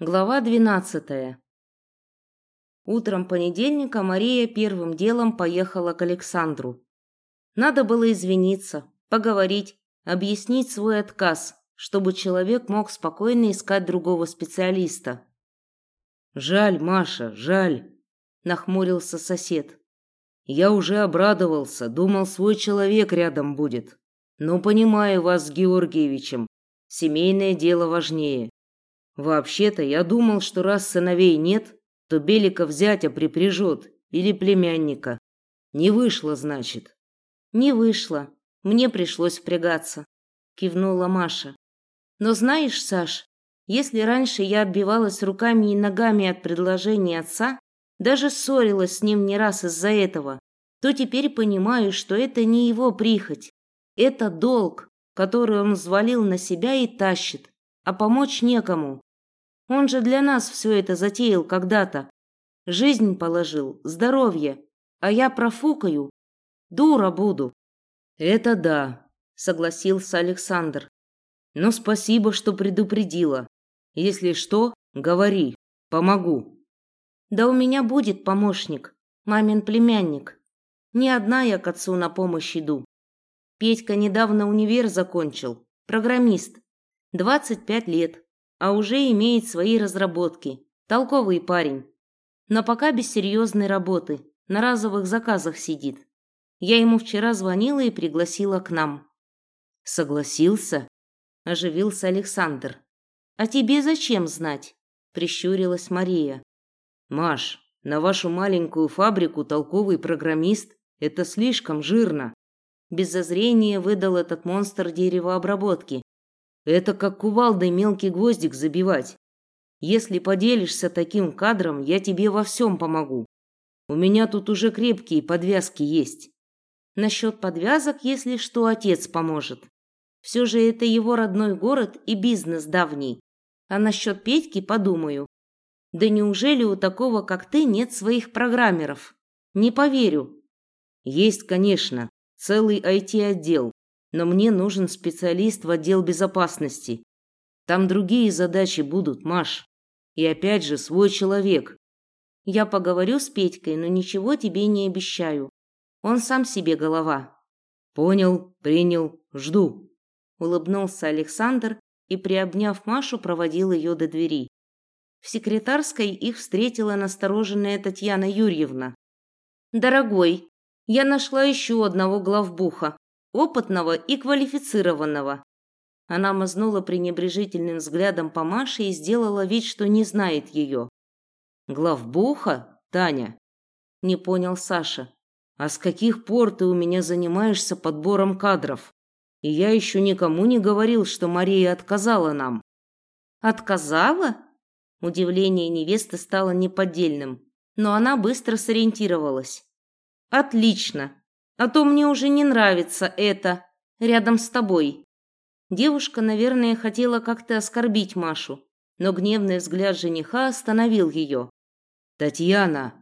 Глава 12. Утром понедельника Мария первым делом поехала к Александру. Надо было извиниться, поговорить, объяснить свой отказ, чтобы человек мог спокойно искать другого специалиста. «Жаль, Маша, жаль», – нахмурился сосед. «Я уже обрадовался, думал, свой человек рядом будет. Но понимаю вас с Георгиевичем, семейное дело важнее. Вообще-то я думал, что раз сыновей нет, то Белика зятя припряжет или племянника. Не вышло, значит. Не вышло. Мне пришлось впрягаться, кивнула Маша. Но знаешь, Саш, если раньше я отбивалась руками и ногами от предложений отца, даже ссорилась с ним не раз из-за этого, то теперь понимаю, что это не его прихоть. Это долг, который он взвалил на себя и тащит, а помочь некому. Он же для нас все это затеял когда-то. Жизнь положил, здоровье, а я профукаю. Дура буду. Это да, согласился Александр. Но спасибо, что предупредила. Если что, говори, помогу. Да у меня будет помощник, мамин племянник. Не одна я к отцу на помощь иду. Петька недавно универ закончил, программист. 25 лет а уже имеет свои разработки. Толковый парень. Но пока без серьезной работы, на разовых заказах сидит. Я ему вчера звонила и пригласила к нам. Согласился? Оживился Александр. А тебе зачем знать? Прищурилась Мария. Маш, на вашу маленькую фабрику толковый программист – это слишком жирно. Без зазрения выдал этот монстр деревообработки, это как кувалдой мелкий гвоздик забивать. Если поделишься таким кадром, я тебе во всем помогу. У меня тут уже крепкие подвязки есть. Насчет подвязок, если что, отец поможет. Все же это его родной город и бизнес давний. А насчет Петьки подумаю. Да неужели у такого, как ты, нет своих программеров? Не поверю. Есть, конечно, целый IT-отдел но мне нужен специалист в отдел безопасности. Там другие задачи будут, Маш. И опять же, свой человек. Я поговорю с Петькой, но ничего тебе не обещаю. Он сам себе голова. Понял, принял, жду. Улыбнулся Александр и, приобняв Машу, проводил ее до двери. В секретарской их встретила настороженная Татьяна Юрьевна. «Дорогой, я нашла еще одного главбуха опытного и квалифицированного. Она мазнула пренебрежительным взглядом по Маше и сделала вид, что не знает ее. «Главбуха, Таня?» – не понял Саша. «А с каких пор ты у меня занимаешься подбором кадров? И я еще никому не говорил, что Мария отказала нам». «Отказала?» Удивление невесты стало неподдельным, но она быстро сориентировалась. «Отлично. А то мне уже не нравится это рядом с тобой. Девушка, наверное, хотела как-то оскорбить Машу, но гневный взгляд жениха остановил ее. Татьяна,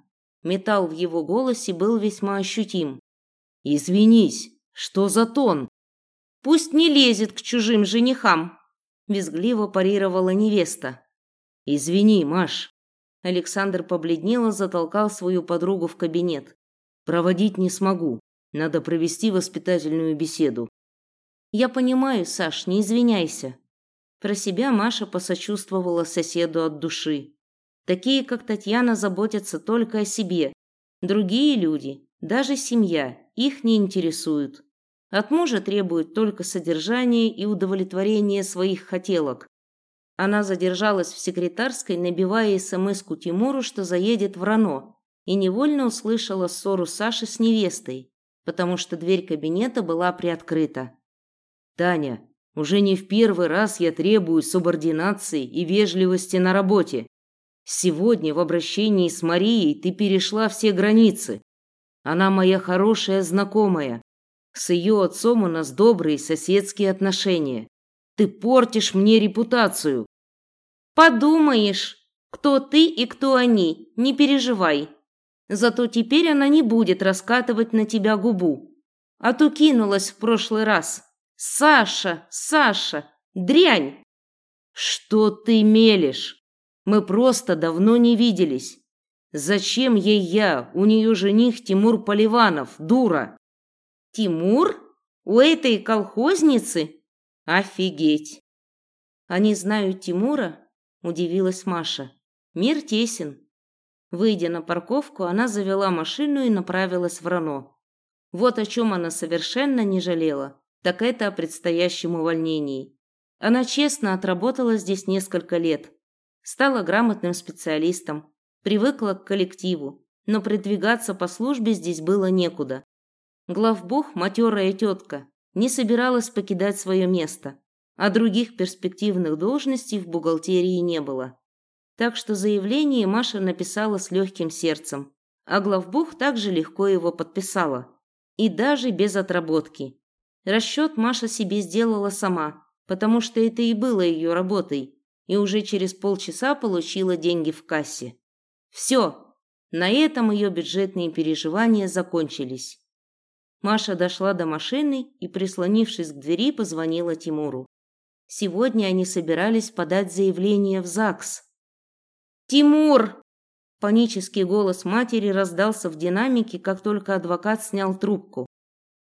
металл в его голосе был весьма ощутим. Извинись, что за тон? Пусть не лезет к чужим женихам, визгливо парировала невеста. Извини, Маш. Александр побледнел и затолкал свою подругу в кабинет. Проводить не смогу. Надо провести воспитательную беседу. Я понимаю, Саш, не извиняйся. Про себя Маша посочувствовала соседу от души. Такие, как Татьяна, заботятся только о себе. Другие люди, даже семья, их не интересуют. От мужа требуют только содержания и удовлетворения своих хотелок. Она задержалась в секретарской, набивая СМС-ку Тимуру, что заедет в Рано, и невольно услышала ссору Саши с невестой потому что дверь кабинета была приоткрыта. Таня, уже не в первый раз я требую субординации и вежливости на работе. Сегодня в обращении с Марией ты перешла все границы. Она моя хорошая знакомая. С ее отцом у нас добрые соседские отношения. Ты портишь мне репутацию. Подумаешь, кто ты и кто они, не переживай. Зато теперь она не будет раскатывать на тебя губу. А то кинулась в прошлый раз. Саша, Саша, дрянь. Что ты мелешь? Мы просто давно не виделись. Зачем ей я? У нее жених Тимур Поливанов, дура. Тимур? У этой колхозницы? Офигеть. Они знают Тимура? Удивилась Маша. Мир тесен. Выйдя на парковку, она завела машину и направилась в Рано. Вот о чем она совершенно не жалела, так это о предстоящем увольнении. Она честно отработала здесь несколько лет, стала грамотным специалистом, привыкла к коллективу, но продвигаться по службе здесь было некуда. Главбух, матерая тетка, не собиралась покидать свое место, а других перспективных должностей в бухгалтерии не было. Так что заявление Маша написала с легким сердцем, а главбух также легко его подписала. И даже без отработки. Расчет Маша себе сделала сама, потому что это и было ее работой, и уже через полчаса получила деньги в кассе. Все, на этом ее бюджетные переживания закончились. Маша дошла до машины и, прислонившись к двери, позвонила Тимуру. Сегодня они собирались подать заявление в ЗАГС. «Тимур!» Панический голос матери раздался в динамике, как только адвокат снял трубку.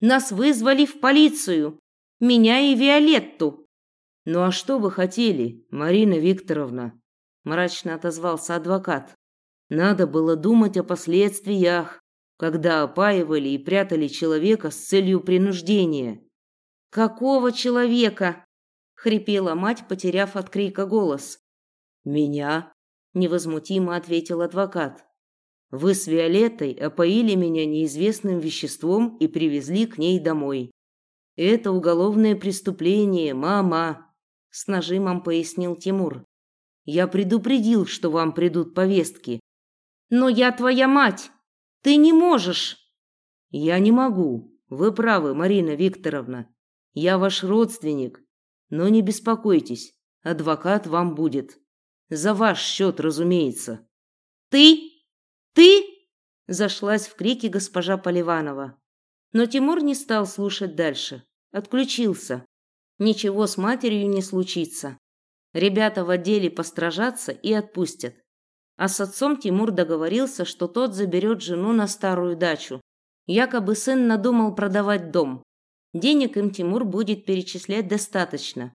«Нас вызвали в полицию! Меня и Виолетту!» «Ну а что вы хотели, Марина Викторовна?» мрачно отозвался адвокат. Надо было думать о последствиях, когда опаивали и прятали человека с целью принуждения. Какого человека? хрипела мать, потеряв от крика голос. Меня, невозмутимо ответил адвокат. Вы с Виолеттой опоили меня неизвестным веществом и привезли к ней домой. Это уголовное преступление, мама, с нажимом пояснил Тимур. Я предупредил, что вам придут повестки, но я твоя мать. Ты не можешь. Я не могу. Вы правы, Марина Викторовна. Я ваш родственник. Но не беспокойтесь, адвокат вам будет. За ваш счет, разумеется. Ты? Ты? Зашлась в крике госпожа Поливанова. Но Тимур не стал слушать дальше. Отключился. Ничего с матерью не случится. Ребята в отделе постражатся и отпустят. А с отцом Тимур договорился, что тот заберет жену на старую дачу. Якобы сын надумал продавать дом. Денег им Тимур будет перечислять достаточно.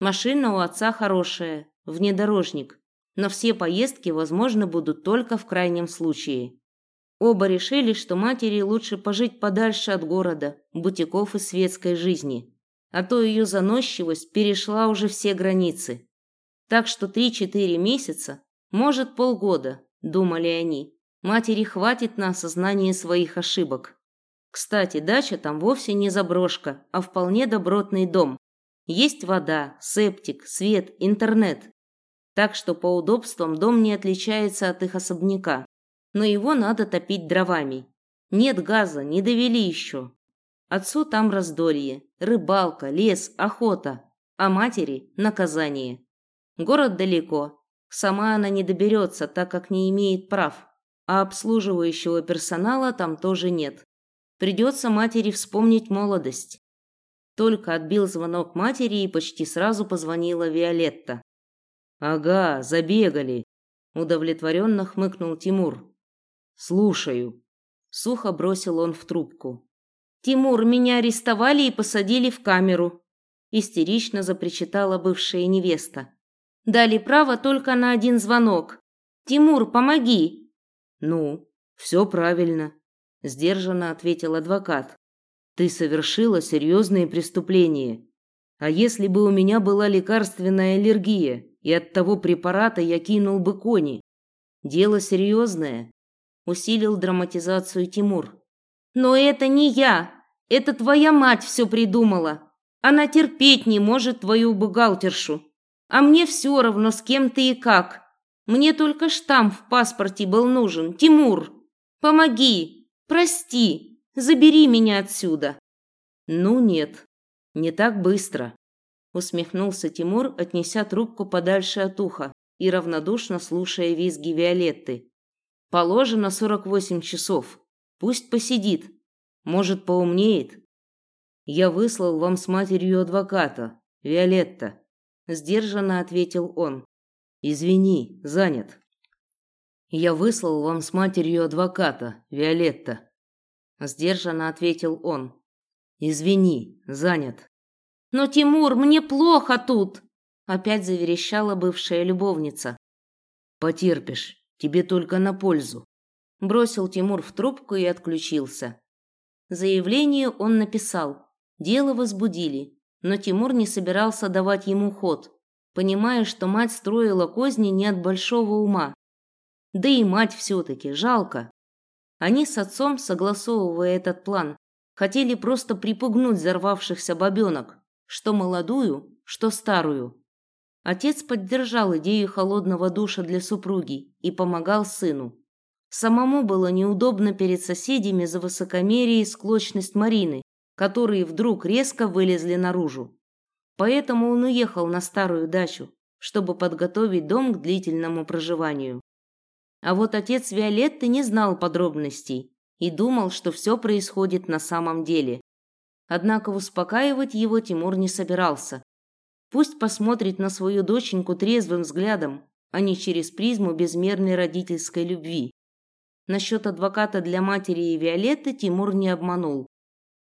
Машина у отца хорошая, внедорожник, но все поездки возможны будут только в крайнем случае. Оба решили, что матери лучше пожить подальше от города, бутиков и светской жизни, а то ее заносчивость перешла уже все границы. Так что 3-4 месяца может, полгода, думали они. Матери хватит на осознание своих ошибок. Кстати, дача там вовсе не заброшка, а вполне добротный дом. Есть вода, септик, свет, интернет. Так что по удобствам дом не отличается от их особняка. Но его надо топить дровами. Нет газа, не довели еще. Отцу там раздолье, рыбалка, лес, охота, а матери – наказание. Город далеко, Сама она не доберется, так как не имеет прав, а обслуживающего персонала там тоже нет. Придется матери вспомнить молодость. Только отбил звонок матери и почти сразу позвонила Виолетта. «Ага, забегали», – удовлетворенно хмыкнул Тимур. «Слушаю», – сухо бросил он в трубку. «Тимур, меня арестовали и посадили в камеру», – истерично запричитала бывшая невеста. Дали право только на один звонок. Тимур, помоги. Ну, все правильно, сдержанно ответил адвокат. Ты совершила серьезные преступления. А если бы у меня была лекарственная аллергия, и от того препарата я кинул бы кони? Дело серьезное. Усилил драматизацию Тимур. Но это не я. Это твоя мать все придумала. Она терпеть не может твою бухгалтершу. А мне все равно, с кем ты и как. Мне только штамп в паспорте был нужен. Тимур, помоги, прости, забери меня отсюда. Ну нет, не так быстро. Усмехнулся Тимур, отнеся трубку подальше от уха и равнодушно слушая визги Виолетты. Положено сорок восемь часов. Пусть посидит. Может, поумнеет. Я выслал вам с матерью адвоката, Виолетта сдержанно ответил он. Извини, занят. Я выслал вам с матерью адвоката, Виолетта. Сдержанно ответил он. Извини, занят. Но, Тимур, мне плохо тут, опять заверещала бывшая любовница. Потерпишь, тебе только на пользу. Бросил Тимур в трубку и отключился. Заявление он написал. Дело возбудили, но Тимур не собирался давать ему ход, понимая, что мать строила козни не от большого ума. Да и мать все-таки, жалко. Они с отцом, согласовывая этот план, хотели просто припугнуть взорвавшихся бабенок, что молодую, что старую. Отец поддержал идею холодного душа для супруги и помогал сыну. Самому было неудобно перед соседями за высокомерие и склочность Марины, которые вдруг резко вылезли наружу. Поэтому он уехал на старую дачу, чтобы подготовить дом к длительному проживанию. А вот отец Виолетты не знал подробностей и думал, что все происходит на самом деле. Однако успокаивать его Тимур не собирался. Пусть посмотрит на свою доченьку трезвым взглядом, а не через призму безмерной родительской любви. Насчет адвоката для матери и Виолетты Тимур не обманул.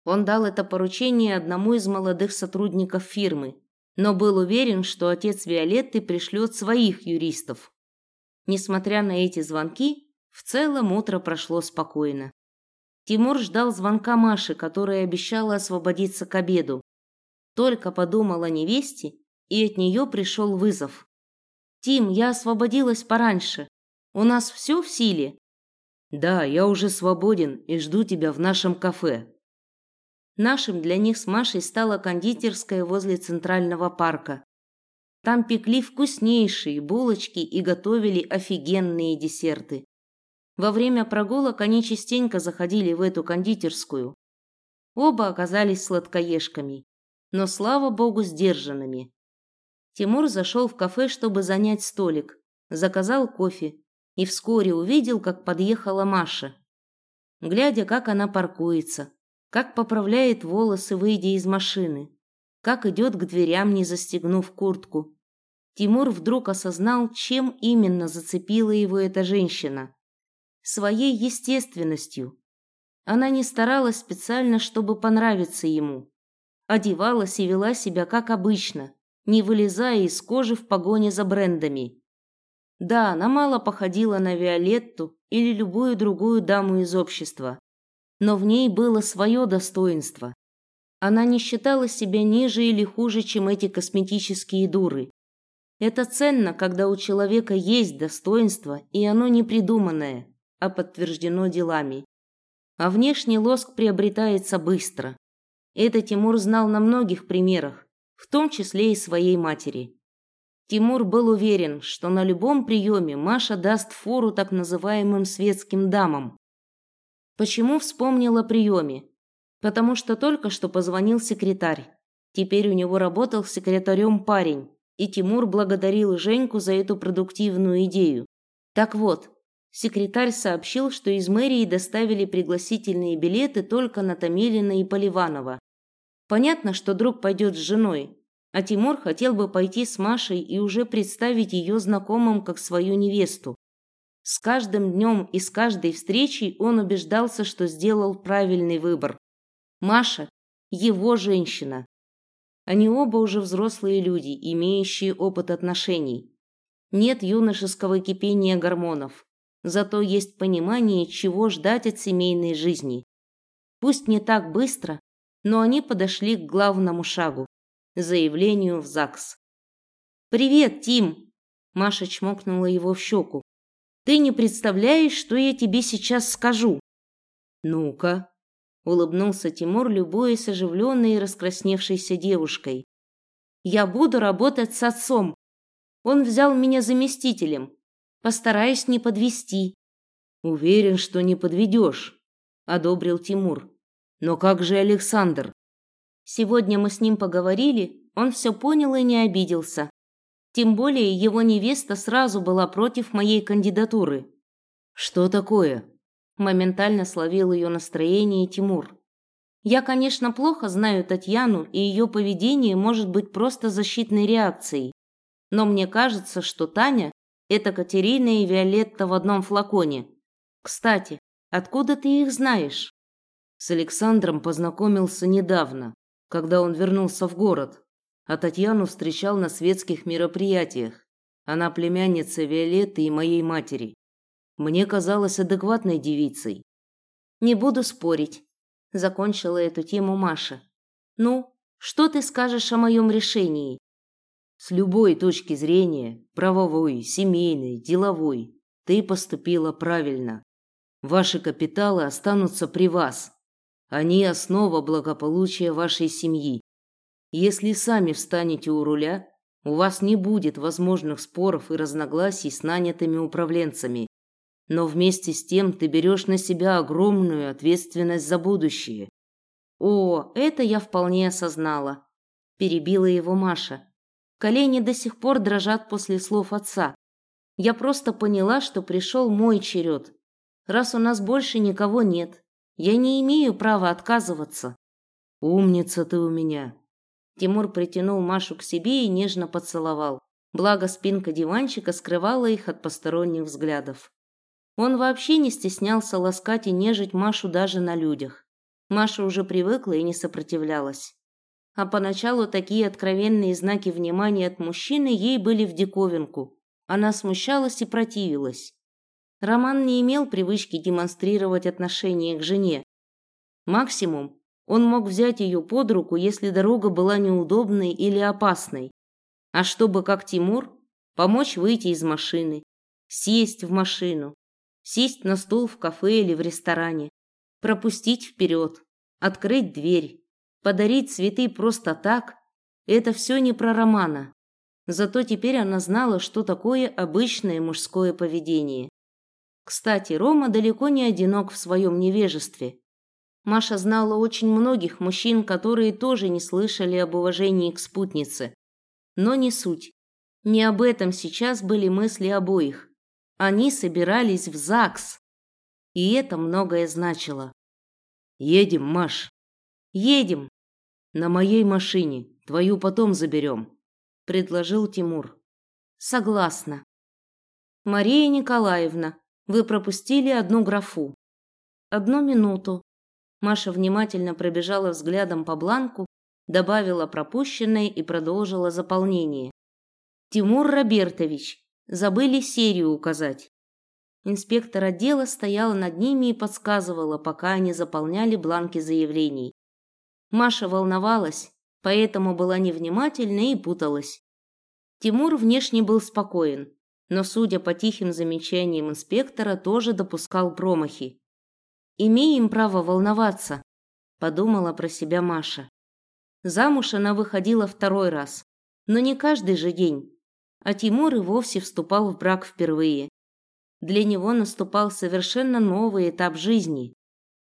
Он дал это поручение одному из молодых сотрудников фирмы, но был уверен, что отец Виолетты пришлет своих юристов. Несмотря на эти звонки, в целом утро прошло спокойно. Тимур ждал звонка Маши, которая обещала освободиться к обеду. Только подумал о невесте, и от нее пришел вызов. «Тим, я освободилась пораньше. У нас все в силе?» Да, я уже свободен и жду тебя в нашем кафе. Нашим для них с Машей стала кондитерская возле Центрального парка. Там пекли вкуснейшие булочки и готовили офигенные десерты. Во время прогулок они частенько заходили в эту кондитерскую. Оба оказались сладкоежками, но, слава богу, сдержанными. Тимур зашел в кафе, чтобы занять столик, заказал кофе и вскоре увидел, как подъехала Маша. Глядя, как она паркуется, как поправляет волосы, выйдя из машины, как идет к дверям, не застегнув куртку, Тимур вдруг осознал, чем именно зацепила его эта женщина. Своей естественностью. Она не старалась специально, чтобы понравиться ему. Одевалась и вела себя как обычно, не вылезая из кожи в погоне за брендами. Да, она мало походила на Виолетту или любую другую даму из общества, но в ней было свое достоинство. Она не считала себя ниже или хуже, чем эти косметические дуры. Это ценно, когда у человека есть достоинство, и оно не придуманное, а подтверждено делами. А внешний лоск приобретается быстро. Это Тимур знал на многих примерах, в том числе и своей матери. Тимур был уверен, что на любом приеме Маша даст фору так называемым светским дамам. Почему вспомнил о приеме? Потому что только что позвонил секретарь. Теперь у него работал секретарем парень, и Тимур благодарил Женьку за эту продуктивную идею. Так вот, секретарь сообщил, что из мэрии доставили пригласительные билеты только на Томилина и Поливанова. Понятно, что друг пойдет с женой, а Тимур хотел бы пойти с Машей и уже представить ее знакомым как свою невесту. С каждым днем и с каждой встречей он убеждался, что сделал правильный выбор. Маша – его женщина. Они оба уже взрослые люди, имеющие опыт отношений. Нет юношеского кипения гормонов. Зато есть понимание, чего ждать от семейной жизни. Пусть не так быстро, но они подошли к главному шагу заявлению в ЗАГС. «Привет, Тим!» Маша чмокнула его в щеку. «Ты не представляешь, что я тебе сейчас скажу!» «Ну-ка!» Улыбнулся Тимур, любуясь оживленной и раскрасневшейся девушкой. «Я буду работать с отцом. Он взял меня заместителем. Постараюсь не подвести. «Уверен, что не подведешь», — одобрил Тимур. «Но как же Александр?» Сегодня мы с ним поговорили, он все понял и не обиделся. Тем более его невеста сразу была против моей кандидатуры. Что такое? Моментально словил ее настроение Тимур. Я, конечно, плохо знаю Татьяну, и ее поведение может быть просто защитной реакцией. Но мне кажется, что Таня – это Катерина и Виолетта в одном флаконе. Кстати, откуда ты их знаешь? С Александром познакомился недавно, когда он вернулся в город, а Татьяну встречал на светских мероприятиях. Она племянница Виолетты и моей матери. Мне казалась адекватной девицей. Не буду спорить, закончила эту тему Маша. Ну, что ты скажешь о моем решении? С любой точки зрения, правовой, семейной, деловой, ты поступила правильно. Ваши капиталы останутся при вас. Они основа благополучия вашей семьи. Если сами встанете у руля, у вас не будет возможных споров и разногласий с нанятыми управленцами. Но вместе с тем ты берешь на себя огромную ответственность за будущее. О, это я вполне осознала, перебила его Маша. Колени до сих пор дрожат после слов отца. Я просто поняла, что пришел мой черед. Раз у нас больше никого нет, я не имею права отказываться. Умница ты у меня. Тимур притянул Машу к себе и нежно поцеловал. Благо спинка диванчика скрывала их от посторонних взглядов. Он вообще не стеснялся ласкать и нежить Машу даже на людях. Маша уже привыкла и не сопротивлялась. А поначалу такие откровенные знаки внимания от мужчины ей были в диковинку. Она смущалась и противилась. Роман не имел привычки демонстрировать отношение к жене. Максимум, он мог взять ее под руку, если дорога была неудобной или опасной. А чтобы, как Тимур, помочь выйти из машины, сесть в машину, сесть на стул в кафе или в ресторане, пропустить вперед, открыть дверь, Подарить цветы просто так – это все не про Романа. Зато теперь она знала, что такое обычное мужское поведение. Кстати, Рома далеко не одинок в своем невежестве. Маша знала очень многих мужчин, которые тоже не слышали об уважении к спутнице. Но не суть. Не об этом сейчас были мысли обоих. Они собирались в ЗАГС. И это многое значило. «Едем, Маш», Едем. На моей машине. Твою потом заберем», – предложил Тимур. Согласна. Мария Николаевна, вы пропустили одну графу. Одну минуту. Маша внимательно пробежала взглядом по бланку, добавила пропущенное и продолжила заполнение. Тимур Робертович, забыли серию указать. Инспектор отдела стояла над ними и подсказывала, пока они заполняли бланки заявлений. Маша волновалась, поэтому была невнимательна и путалась. Тимур внешне был спокоен, но, судя по тихим замечаниям инспектора, тоже допускал промахи. «Имеем право волноваться», – подумала про себя Маша. Замуж она выходила второй раз, но не каждый же день, а Тимур и вовсе вступал в брак впервые. Для него наступал совершенно новый этап жизни,